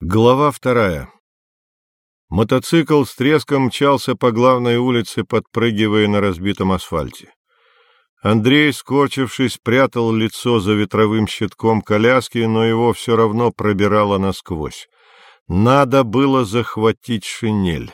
Глава вторая Мотоцикл с треском мчался по главной улице, подпрыгивая на разбитом асфальте. Андрей, скорчившись, прятал лицо за ветровым щитком коляски, но его все равно пробирало насквозь. Надо было захватить шинель.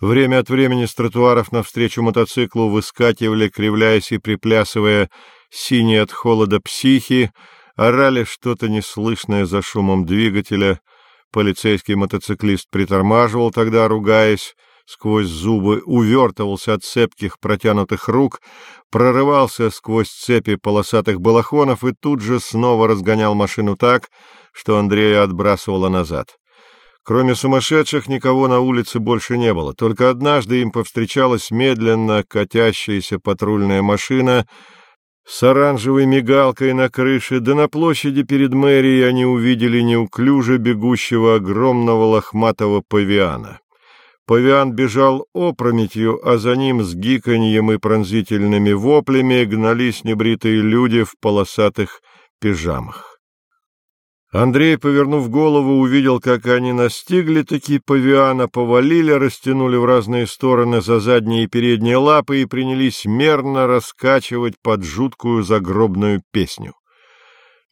Время от времени с тротуаров навстречу мотоциклу выскакивали, кривляясь и приплясывая, синие от холода психи, орали что-то неслышное за шумом двигателя — Полицейский мотоциклист притормаживал тогда, ругаясь, сквозь зубы, увертывался от цепких протянутых рук, прорывался сквозь цепи полосатых балахонов и тут же снова разгонял машину так, что Андрея отбрасывало назад. Кроме сумасшедших, никого на улице больше не было. Только однажды им повстречалась медленно катящаяся патрульная машина — с оранжевой мигалкой на крыше, да на площади перед мэрией они увидели неуклюже бегущего огромного лохматого павиана. Павиан бежал опрометью, а за ним с гиканьем и пронзительными воплями гнались небритые люди в полосатых пижамах. Андрей, повернув голову, увидел, как они настигли таки павиана, повалили, растянули в разные стороны за задние и передние лапы и принялись мерно раскачивать под жуткую загробную песню.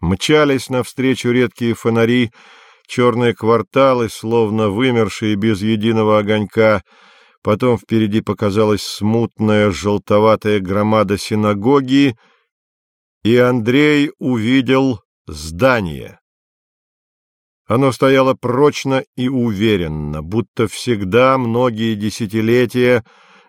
Мчались навстречу редкие фонари, черные кварталы, словно вымершие без единого огонька, потом впереди показалась смутная желтоватая громада синагоги, и Андрей увидел здание. Оно стояло прочно и уверенно, будто всегда многие десятилетия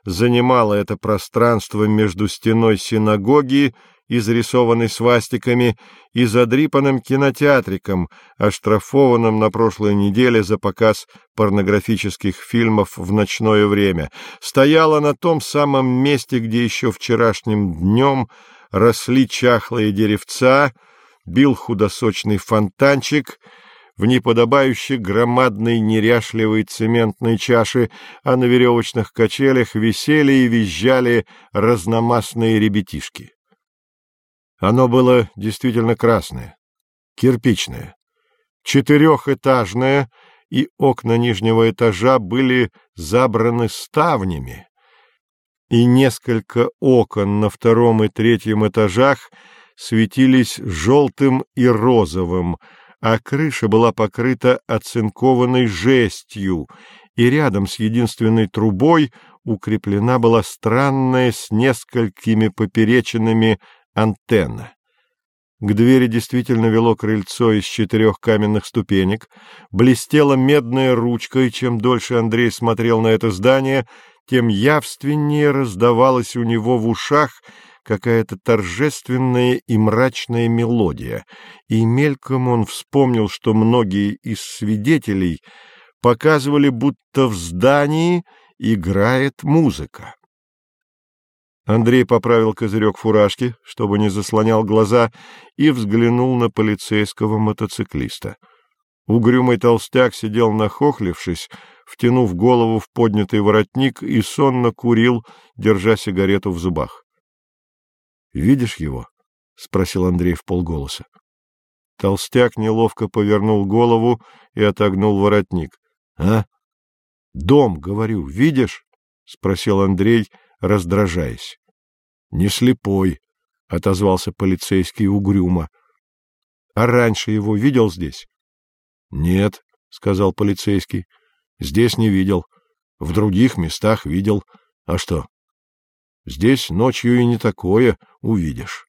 занимало это пространство между стеной синагоги, изрисованной свастиками, и задрипанным кинотеатриком, оштрафованным на прошлой неделе за показ порнографических фильмов в ночное время, стояло на том самом месте, где еще вчерашним днем росли чахлые деревца, бил худосочный фонтанчик — в неподобающей громадной неряшливой цементной чаше, а на веревочных качелях висели и визжали разномастные ребятишки. Оно было действительно красное, кирпичное, четырехэтажное, и окна нижнего этажа были забраны ставнями, и несколько окон на втором и третьем этажах светились желтым и розовым, а крыша была покрыта оцинкованной жестью, и рядом с единственной трубой укреплена была странная с несколькими поперечинами антенна. К двери действительно вело крыльцо из четырех каменных ступенек, блестела медная ручка, и чем дольше Андрей смотрел на это здание, тем явственнее раздавалось у него в ушах какая-то торжественная и мрачная мелодия, и мельком он вспомнил, что многие из свидетелей показывали, будто в здании играет музыка. Андрей поправил козырек фуражки, чтобы не заслонял глаза, и взглянул на полицейского мотоциклиста. Угрюмый толстяк сидел нахохлившись, втянув голову в поднятый воротник и сонно курил, держа сигарету в зубах. Видишь его? — спросил Андрей в полголоса. Толстяк неловко повернул голову и отогнул воротник. — А? — Дом, говорю, видишь? — спросил Андрей, раздражаясь. — Не слепой, — отозвался полицейский угрюмо. — А раньше его видел здесь? — Нет, — сказал полицейский. — Здесь не видел. В других местах видел. А что? Здесь ночью и не такое увидишь.